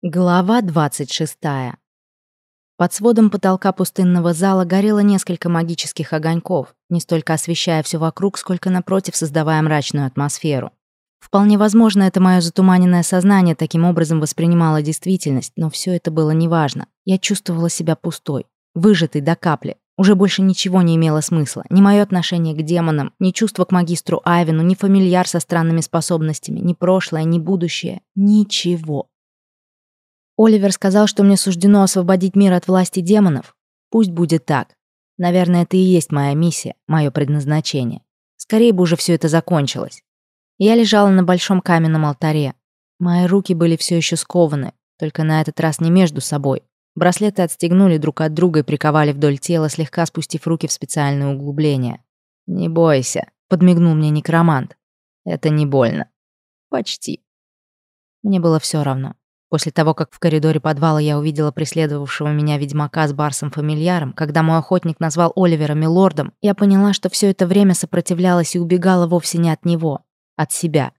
Глава 26. Под сводом потолка пустынного зала горело несколько магических огоньков, не столько освещая все вокруг, сколько напротив создавая мрачную атмосферу. Вполне возможно, это мое затуманенное сознание таким образом воспринимало действительность, но все это было неважно. Я чувствовала себя пустой, выжатой до капли. Уже больше ничего не имело смысла. Ни мое отношение к демонам, ни чувство к магистру Айвину, ни фамильяр со странными способностями, ни прошлое, ни будущее. Ничего. Оливер сказал, что мне суждено освободить мир от власти демонов. Пусть будет так. Наверное, это и есть моя миссия, мое предназначение. Скорее бы уже все это закончилось. Я лежала на большом каменном алтаре. Мои руки были все еще скованы, только на этот раз не между собой. Браслеты отстегнули друг от друга и приковали вдоль тела, слегка спустив руки в специальное углубление. «Не бойся», — подмигнул мне некромант. «Это не больно». «Почти». Мне было все равно. После того, как в коридоре подвала я увидела преследовавшего меня ведьмака с барсом-фамильяром, когда мой охотник назвал Оливера милордом, я поняла, что все это время сопротивлялась и убегала вовсе не от него, от себя.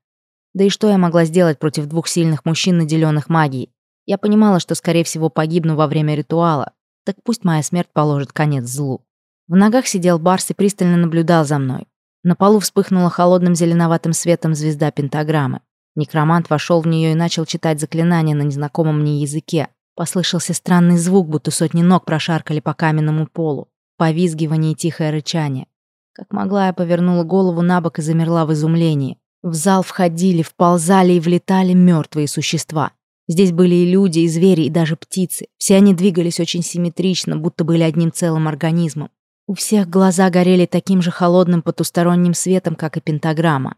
Да и что я могла сделать против двух сильных мужчин, наделенных магией? Я понимала, что, скорее всего, погибну во время ритуала. Так пусть моя смерть положит конец злу. В ногах сидел Барс и пристально наблюдал за мной. На полу вспыхнула холодным зеленоватым светом звезда пентаграммы. Некромант вошел в нее и начал читать заклинание на незнакомом мне языке. Послышался странный звук, будто сотни ног прошаркали по каменному полу. Повизгивание и тихое рычание. Как могла, я повернула голову на бок и замерла в изумлении. В зал входили, вползали и влетали мертвые существа. Здесь были и люди, и звери, и даже птицы. Все они двигались очень симметрично, будто были одним целым организмом. У всех глаза горели таким же холодным потусторонним светом, как и пентаграмма.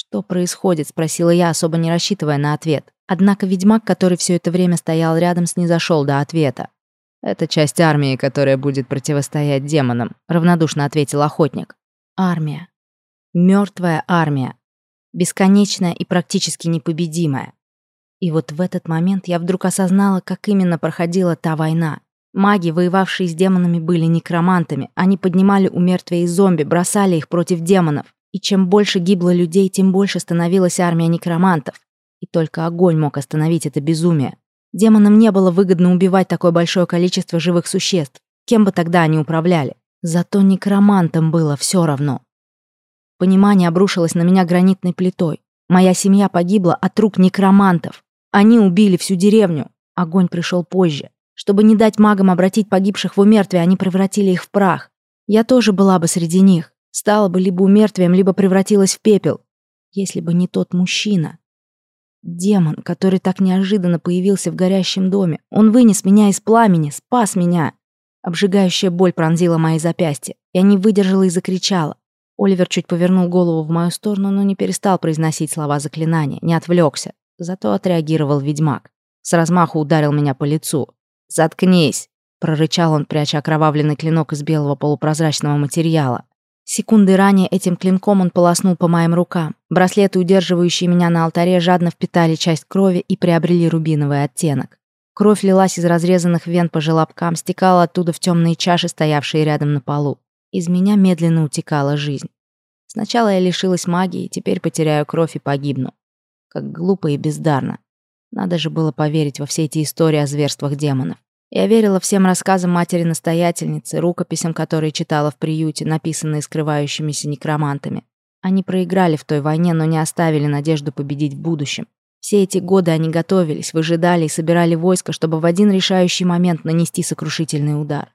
«Что происходит?» — спросила я, особо не рассчитывая на ответ. Однако ведьмак, который все это время стоял рядом, снизошел до ответа. «Это часть армии, которая будет противостоять демонам», — равнодушно ответил охотник. «Армия. Мертвая армия. Бесконечная и практически непобедимая. И вот в этот момент я вдруг осознала, как именно проходила та война. Маги, воевавшие с демонами, были некромантами. Они поднимали у мертвей зомби, бросали их против демонов. И чем больше гибло людей, тем больше становилась армия некромантов. И только огонь мог остановить это безумие. Демонам не было выгодно убивать такое большое количество живых существ, кем бы тогда они управляли. Зато некромантам было все равно. Понимание обрушилось на меня гранитной плитой. Моя семья погибла от рук некромантов. Они убили всю деревню. Огонь пришел позже. Чтобы не дать магам обратить погибших в умертвие, они превратили их в прах. Я тоже была бы среди них. Стала бы либо умертвием, либо превратилась в пепел. Если бы не тот мужчина. Демон, который так неожиданно появился в горящем доме. Он вынес меня из пламени, спас меня. Обжигающая боль пронзила мои запястья. Я не выдержала и закричала. Оливер чуть повернул голову в мою сторону, но не перестал произносить слова заклинания, не отвлекся. Зато отреагировал ведьмак. С размаху ударил меня по лицу. «Заткнись!» — прорычал он, пряча окровавленный клинок из белого полупрозрачного материала. Секунды ранее этим клинком он полоснул по моим рукам. Браслеты, удерживающие меня на алтаре, жадно впитали часть крови и приобрели рубиновый оттенок. Кровь лилась из разрезанных вен по желобкам, стекала оттуда в темные чаши, стоявшие рядом на полу. Из меня медленно утекала жизнь. Сначала я лишилась магии, теперь потеряю кровь и погибну. Как глупо и бездарно. Надо же было поверить во все эти истории о зверствах демонов. Я верила всем рассказам матери-настоятельницы, рукописям, которые читала в приюте, написанные скрывающимися некромантами. Они проиграли в той войне, но не оставили надежду победить в будущем. Все эти годы они готовились, выжидали и собирали войско, чтобы в один решающий момент нанести сокрушительный удар.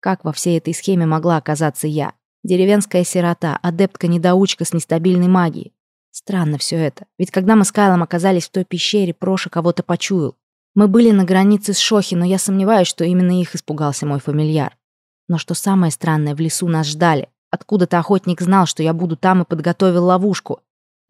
Как во всей этой схеме могла оказаться я? Деревенская сирота, адептка-недоучка с нестабильной магией. Странно все это, ведь когда мы с Кайлом оказались в той пещере, Проша кого-то почуял. Мы были на границе с Шохи, но я сомневаюсь, что именно их испугался мой фамильяр. Но что самое странное, в лесу нас ждали. Откуда-то охотник знал, что я буду там и подготовил ловушку.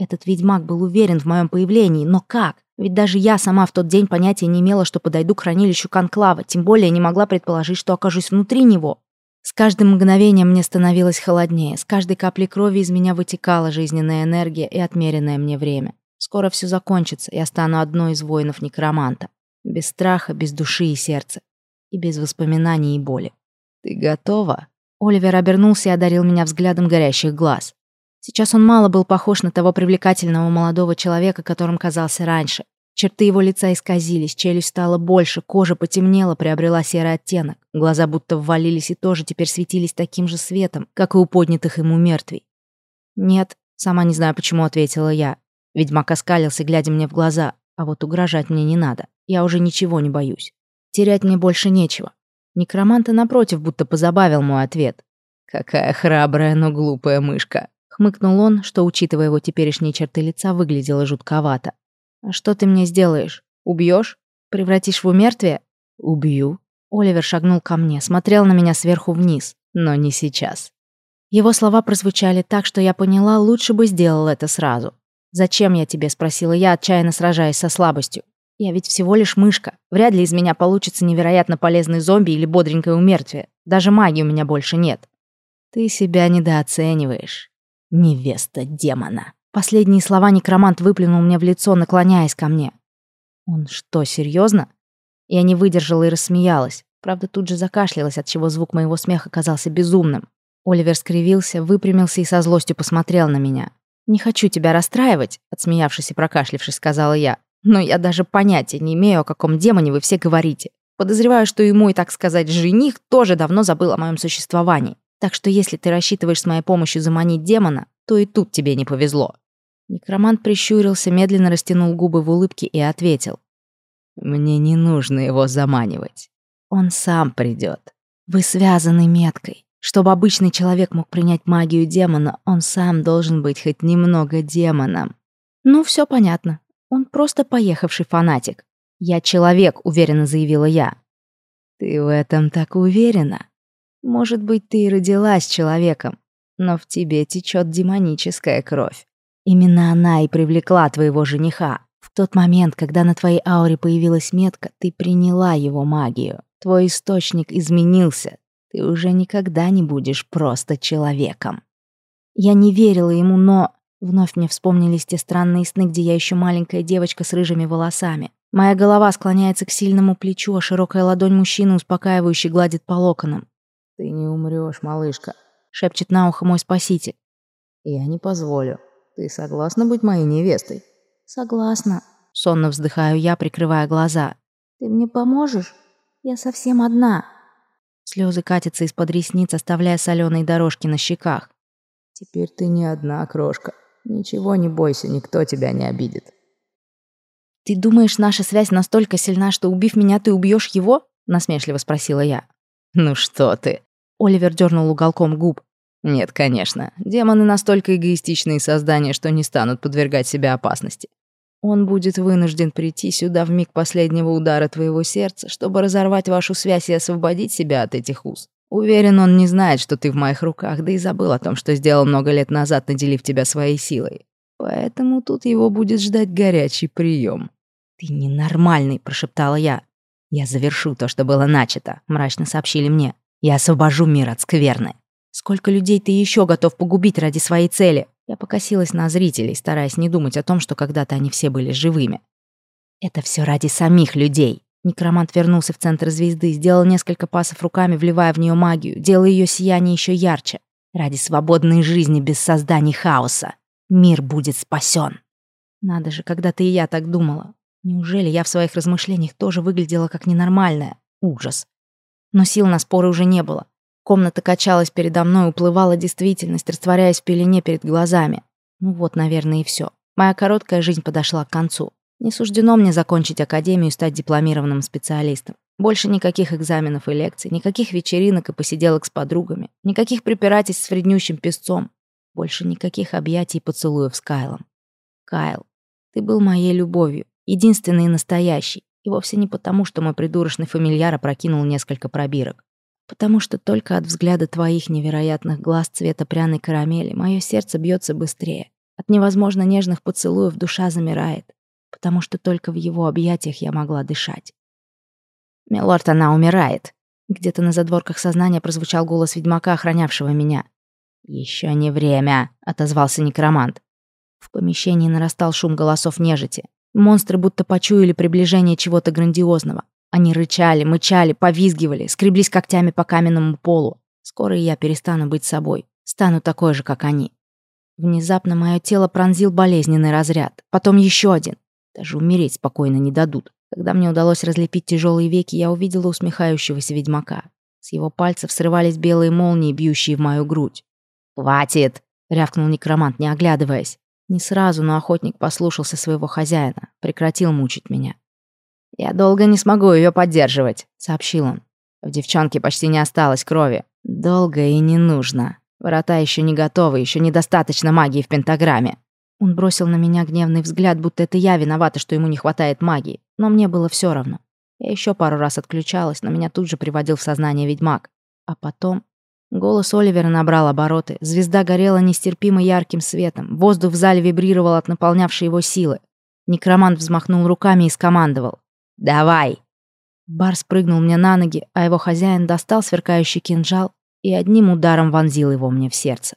Этот ведьмак был уверен в моем появлении, но как? Ведь даже я сама в тот день понятия не имела, что подойду к хранилищу Конклава, тем более не могла предположить, что окажусь внутри него. С каждым мгновением мне становилось холоднее, с каждой каплей крови из меня вытекала жизненная энергия и отмеренное мне время. Скоро все закончится, я стану одной из воинов-некроманта. Без страха, без души и сердца. И без воспоминаний и боли. «Ты готова?» Оливер обернулся и одарил меня взглядом горящих глаз. Сейчас он мало был похож на того привлекательного молодого человека, которым казался раньше. Черты его лица исказились, челюсть стала больше, кожа потемнела, приобрела серый оттенок. Глаза будто ввалились и тоже теперь светились таким же светом, как и у поднятых ему мертвей. «Нет», сама не знаю, почему ответила я. Ведьмак оскалился, глядя мне в глаза. А вот угрожать мне не надо. Я уже ничего не боюсь. Терять мне больше нечего. Некроманта, напротив, будто позабавил мой ответ. «Какая храбрая, но глупая мышка!» Хмыкнул он, что, учитывая его теперешние черты лица, выглядело жутковато. «А что ты мне сделаешь? Убьешь? Превратишь в умертвие?» «Убью». Оливер шагнул ко мне, смотрел на меня сверху вниз. «Но не сейчас». Его слова прозвучали так, что я поняла, лучше бы сделал это сразу. «Зачем я тебе?» — спросила я, отчаянно сражаясь со слабостью. «Я ведь всего лишь мышка. Вряд ли из меня получится невероятно полезный зомби или бодренькое умертвие. Даже магии у меня больше нет». «Ты себя недооцениваешь. Невеста демона». Последние слова некромант выплюнул мне в лицо, наклоняясь ко мне. «Он что, серьезно? Я не выдержала и рассмеялась. Правда, тут же закашлялась, от чего звук моего смеха казался безумным. Оливер скривился, выпрямился и со злостью посмотрел на меня. «Не хочу тебя расстраивать», — отсмеявшись и прокашлившись, сказала я. «Но я даже понятия не имею, о каком демоне вы все говорите. Подозреваю, что и мой, так сказать, жених тоже давно забыл о моем существовании. Так что если ты рассчитываешь с моей помощью заманить демона, то и тут тебе не повезло». Некромант прищурился, медленно растянул губы в улыбке и ответил. «Мне не нужно его заманивать. Он сам придет. Вы связаны меткой. Чтобы обычный человек мог принять магию демона, он сам должен быть хоть немного демоном. Ну, все понятно. Он просто поехавший фанатик. «Я человек», — уверенно заявила я. «Ты в этом так уверена? Может быть, ты и родилась человеком, но в тебе течет демоническая кровь. Именно она и привлекла твоего жениха. В тот момент, когда на твоей ауре появилась метка, ты приняла его магию. Твой источник изменился, ты уже никогда не будешь просто человеком. Я не верила ему, но... Вновь мне вспомнились те странные сны, где я еще маленькая девочка с рыжими волосами. Моя голова склоняется к сильному плечу, а широкая ладонь мужчины успокаивающе гладит по локонам. «Ты не умрешь, малышка», — шепчет на ухо мой спаситель. «Я не позволю. Ты согласна быть моей невестой?» «Согласна», — сонно вздыхаю я, прикрывая глаза. «Ты мне поможешь? Я совсем одна». Слезы катятся из-под ресниц, оставляя соленые дорожки на щеках. «Теперь ты не одна, крошка. Ничего не бойся, никто тебя не обидит». «Ты думаешь, наша связь настолько сильна, что, убив меня, ты убьешь его?» — насмешливо спросила я. «Ну что ты?» — Оливер дернул уголком губ. «Нет, конечно. Демоны настолько эгоистичные создания, что не станут подвергать себя опасности. Он будет вынужден прийти сюда в миг последнего удара твоего сердца, чтобы разорвать вашу связь и освободить себя от этих уз. Уверен, он не знает, что ты в моих руках, да и забыл о том, что сделал много лет назад, наделив тебя своей силой. Поэтому тут его будет ждать горячий прием. «Ты ненормальный», — прошептала я. «Я завершу то, что было начато», — мрачно сообщили мне. «Я освобожу мир от скверны». «Сколько людей ты еще готов погубить ради своей цели?» Я покосилась на зрителей, стараясь не думать о том, что когда-то они все были живыми. Это все ради самих людей. Некромант вернулся в центр звезды, сделал несколько пасов руками, вливая в нее магию, делая ее сияние еще ярче. Ради свободной жизни без создания хаоса. Мир будет спасен. Надо же, когда-то и я так думала. Неужели я в своих размышлениях тоже выглядела как ненормальная? Ужас. Но сил на споры уже не было. Комната качалась передо мной, уплывала действительность, растворяясь в пелене перед глазами. Ну вот, наверное, и все. Моя короткая жизнь подошла к концу. Не суждено мне закончить академию и стать дипломированным специалистом. Больше никаких экзаменов и лекций, никаких вечеринок и посиделок с подругами, никаких препирательств с вреднющим песцом, больше никаких объятий и поцелуев с Кайлом. Кайл, ты был моей любовью, единственной и настоящей, и вовсе не потому, что мой придурочный фамильяр опрокинул несколько пробирок потому что только от взгляда твоих невероятных глаз цвета пряной карамели мое сердце бьется быстрее. От невозможно нежных поцелуев душа замирает, потому что только в его объятиях я могла дышать. «Милорд, она умирает!» Где-то на задворках сознания прозвучал голос ведьмака, охранявшего меня. «Еще не время», — отозвался некромант. В помещении нарастал шум голосов нежити. Монстры будто почуяли приближение чего-то грандиозного. Они рычали, мычали, повизгивали, скреблись когтями по каменному полу. Скоро я перестану быть собой. Стану такой же, как они. Внезапно мое тело пронзил болезненный разряд. Потом еще один. Даже умереть спокойно не дадут. Когда мне удалось разлепить тяжелые веки, я увидела усмехающегося ведьмака. С его пальцев срывались белые молнии, бьющие в мою грудь. «Хватит!» — рявкнул некромант, не оглядываясь. Не сразу, но охотник послушался своего хозяина, прекратил мучить меня. «Я долго не смогу ее поддерживать», — сообщил он. «В девчонке почти не осталось крови. Долго и не нужно. Врата еще не готовы, еще недостаточно магии в пентаграмме». Он бросил на меня гневный взгляд, будто это я виновата, что ему не хватает магии. Но мне было все равно. Я еще пару раз отключалась, но меня тут же приводил в сознание ведьмак. А потом Голос Оливера набрал обороты. Звезда горела нестерпимо ярким светом. Воздух в зале вибрировал от наполнявшей его силы. Некромант взмахнул руками и скомандовал. «Давай!» Бар спрыгнул мне на ноги, а его хозяин достал сверкающий кинжал и одним ударом вонзил его мне в сердце.